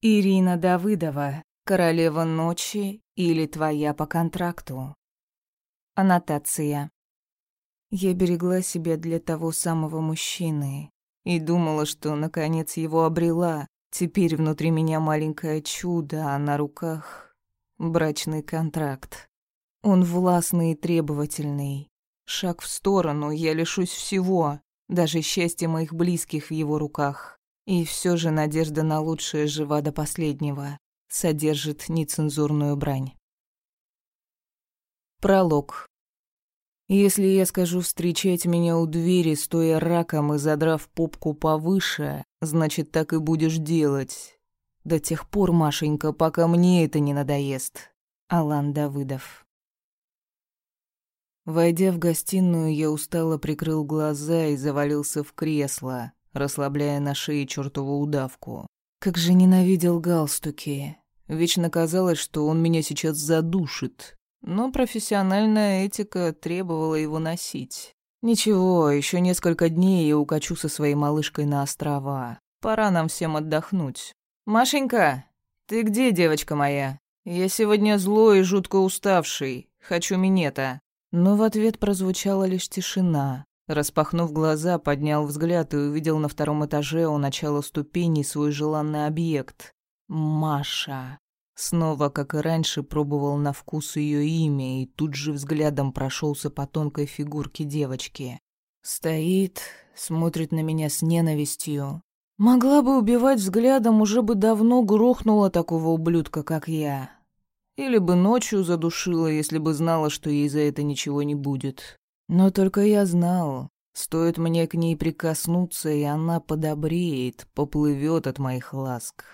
Ирина Давыдова, королева ночи или твоя по контракту. Аннотация. Я берегла себя для того самого мужчины и думала, что наконец его обрела. Теперь внутри меня маленькое чудо, а на руках брачный контракт. Он властный и требовательный. Шаг в сторону, я лишусь всего, даже счастья моих близких в его руках. И все же надежда на лучшее жива до последнего, содержит нецензурную брань. Пролог. Если я скажу встречать меня у двери, стоя раком и задрав попку повыше, значит, так и будешь делать. До тех пор, Машенька, пока мне это не надоест. Алан Давыдов. Войдя в гостиную, я устало прикрыл глаза и завалился в кресло, расслабляя на шее чертову удавку. Как же ненавидел галстуки. Вечно казалось, что он меня сейчас задушит. Но профессиональная этика требовала его носить. Ничего, еще несколько дней я укачу со своей малышкой на острова. Пора нам всем отдохнуть. Машенька, ты где, девочка моя? Я сегодня злой и жутко уставший. Хочу минета. Но в ответ прозвучала лишь тишина. Распахнув глаза, поднял взгляд и увидел на втором этаже у начала ступеней свой желанный объект. Маша. Снова, как и раньше, пробовал на вкус ее имя и тут же взглядом прошелся по тонкой фигурке девочки. Стоит, смотрит на меня с ненавистью. Могла бы убивать взглядом, уже бы давно грохнула такого ублюдка, как я. Или бы ночью задушила, если бы знала, что ей за это ничего не будет. Но только я знал, стоит мне к ней прикоснуться, и она подобреет, поплывет от моих ласк,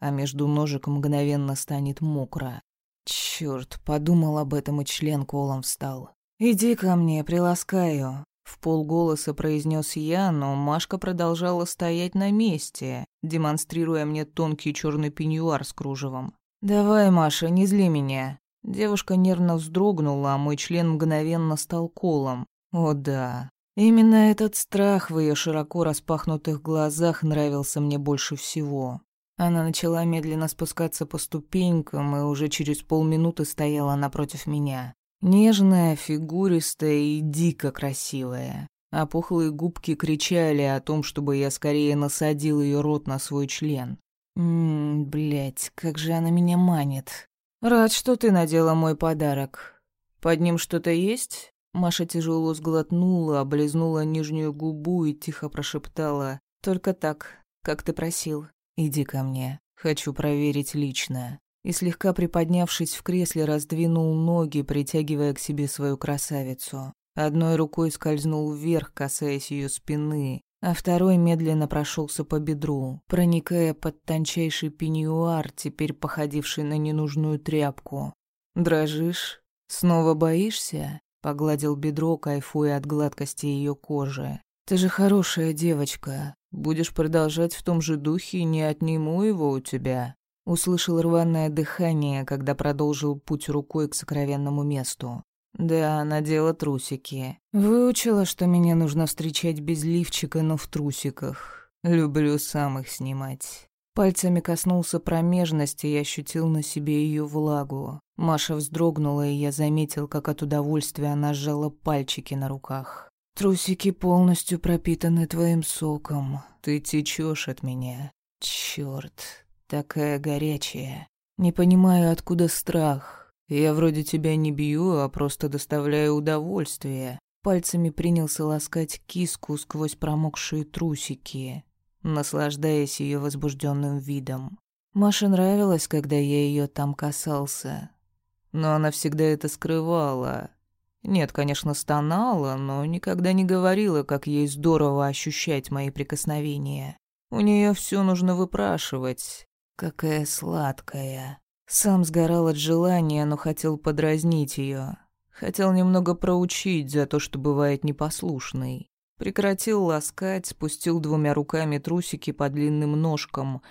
а между ножек мгновенно станет мокро. Черт, подумал об этом, и член колом встал. «Иди ко мне, приласкаю», — в полголоса произнес я, но Машка продолжала стоять на месте, демонстрируя мне тонкий черный пеньюар с кружевом. «Давай, Маша, не зли меня. Девушка нервно вздрогнула, а мой член мгновенно стал колом. О да, именно этот страх в ее широко распахнутых глазах нравился мне больше всего. Она начала медленно спускаться по ступенькам и уже через полминуты стояла напротив меня. Нежная, фигуристая и дико красивая. Опухлые губки кричали о том, чтобы я скорее насадил ее рот на свой член. Ммм, блядь, как же она меня манит. «Рад, что ты надела мой подарок. Под ним что-то есть?» Маша тяжело сглотнула, облизнула нижнюю губу и тихо прошептала. «Только так, как ты просил. Иди ко мне. Хочу проверить лично». И слегка приподнявшись в кресле, раздвинул ноги, притягивая к себе свою красавицу. Одной рукой скользнул вверх, касаясь ее спины, а второй медленно прошелся по бедру, проникая под тончайший пеньюар, теперь походивший на ненужную тряпку. «Дрожишь? Снова боишься?» — погладил бедро, кайфуя от гладкости ее кожи. «Ты же хорошая девочка. Будешь продолжать в том же духе, не отниму его у тебя». Услышал рваное дыхание, когда продолжил путь рукой к сокровенному месту. Да, надела трусики. Выучила, что меня нужно встречать без лифчика, но в трусиках. Люблю сам их снимать. Пальцами коснулся промежности и ощутил на себе ее влагу. Маша вздрогнула, и я заметил, как от удовольствия она сжала пальчики на руках. «Трусики полностью пропитаны твоим соком. Ты течешь от меня. Черт, такая горячая. Не понимаю, откуда страх. Я вроде тебя не бью, а просто доставляю удовольствие. Пальцами принялся ласкать киску сквозь промокшие трусики, наслаждаясь ее возбужденным видом. Маше нравилось, когда я ее там касался. Но она всегда это скрывала. Нет, конечно, стонала, но никогда не говорила, как ей здорово ощущать мои прикосновения. У нее все нужно выпрашивать. Какая сладкая. Сам сгорал от желания, но хотел подразнить ее. Хотел немного проучить за то, что бывает непослушный. Прекратил ласкать, спустил двумя руками трусики по длинным ножкам,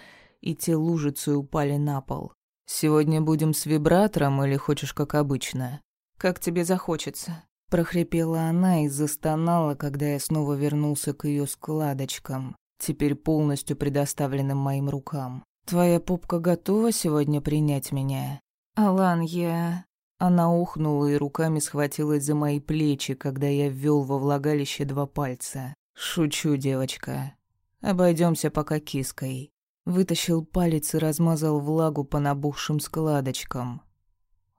и те лужицы упали на пол. «Сегодня будем с вибратором или хочешь как обычно?» «Как тебе захочется», — прохрипела она и застонала, когда я снова вернулся к ее складочкам, теперь полностью предоставленным моим рукам. Твоя попка готова сегодня принять меня? Алан, я... Она ухнула и руками схватилась за мои плечи, когда я ввел во влагалище два пальца. «Шучу, девочка. Обойдемся пока киской». Вытащил палец и размазал влагу по набухшим складочкам.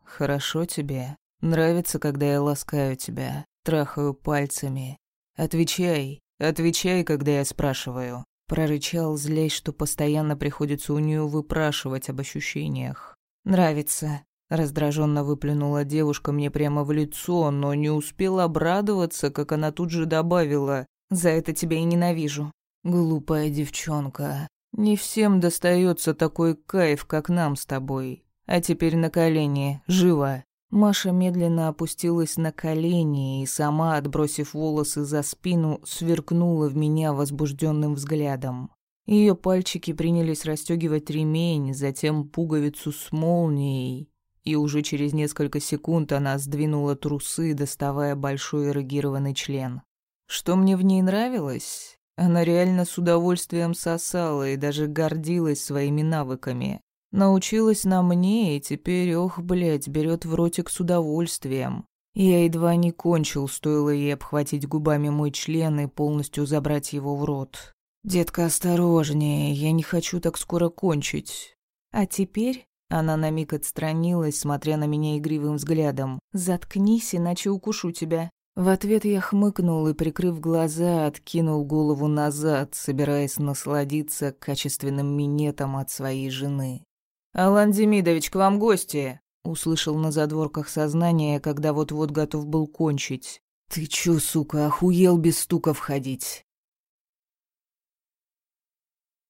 «Хорошо тебе? Нравится, когда я ласкаю тебя, трахаю пальцами? Отвечай, отвечай, когда я спрашиваю». Прорычал, злясь, что постоянно приходится у нее выпрашивать об ощущениях. «Нравится», Раздраженно выплюнула девушка мне прямо в лицо, но не успела обрадоваться, как она тут же добавила «За это тебя и ненавижу». «Глупая девчонка. Не всем достается такой кайф, как нам с тобой. А теперь на колени, живо». Маша медленно опустилась на колени и сама, отбросив волосы за спину, сверкнула в меня возбужденным взглядом. Ее пальчики принялись расстегивать ремень, затем пуговицу с молнией, и уже через несколько секунд она сдвинула трусы, доставая большой эрогированный член. Что мне в ней нравилось? Она реально с удовольствием сосала и даже гордилась своими навыками. Научилась на мне, и теперь, ох, блядь, берет в ротик с удовольствием. Я едва не кончил, стоило ей обхватить губами мой член и полностью забрать его в рот. «Детка, осторожнее, я не хочу так скоро кончить». «А теперь она на миг отстранилась, смотря на меня игривым взглядом. «Заткнись, иначе укушу тебя». В ответ я хмыкнул и, прикрыв глаза, откинул голову назад, собираясь насладиться качественным минетом от своей жены. «Алан Демидович, к вам гости!» Услышал на задворках сознания, когда вот-вот готов был кончить. «Ты чё, сука, охуел без стука входить?»